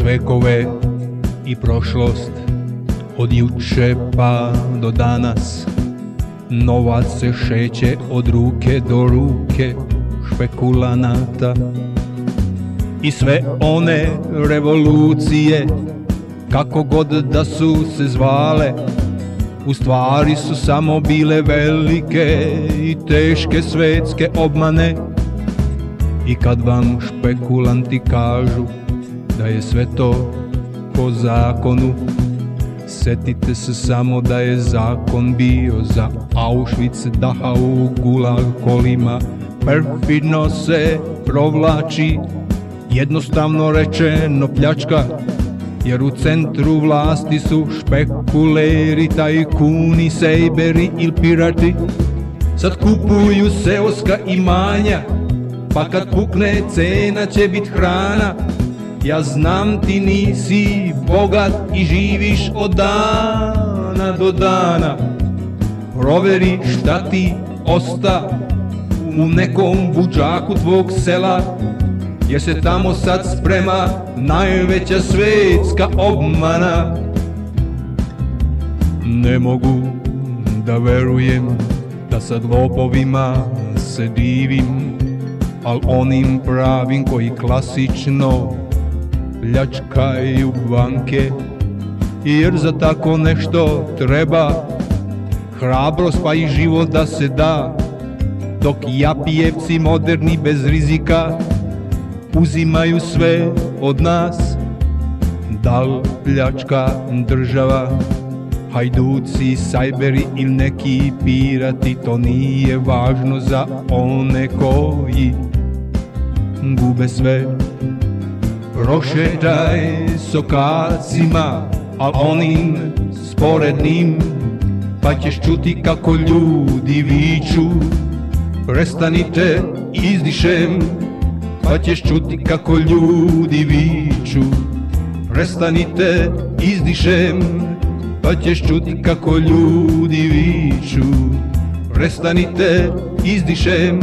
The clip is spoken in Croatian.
vekove i prošlost. Od juče pa do danas Novac se šeće od ruke do ruke špekulanata. I sve one revolucije kako god da su se zvale u stvari su samo bile velike i teške svetske obmane. I kad vam špekulanti kažu da je sve to po zakonu. Setite se samo da je zakon bio za Auschwitz, Dachau, Gulag, kolima. Perfidno se provlači, jednostavno rečeno pljačka jer u centru vlasti su špekuleri, tajkuni, sejberi ili pirati. Sad kupuju seoska imanja, pa kad pukne cena će bit hrana Ja znam ti nisi bogat i živiš od dana do dana. Proveri šta ti osta u nekom buđaku tvog sela jer se tamo sad sprema najveća svetska obmana. Ne mogu da verujem da sad lopovima se divim Al onim pravim koji klasično pljačkaju banke Jer za tako nešto treba hrabrost pa i život da se da. Dok japijevci moderni bez rizika uzimaju sve od nas Dal pljačka država Hajduci, sajberi ili neki pirati To nije važno za one koji Gube sve Prošetaj sokacima Al onim sporednim Pa ćeš čuti kako ljudi viču. Prestanite izdišem pa ćeš čuti kako ljudi viču. Prestanite izdišem pa ćeš čuti kako ljudi viču. Prestanite izdišem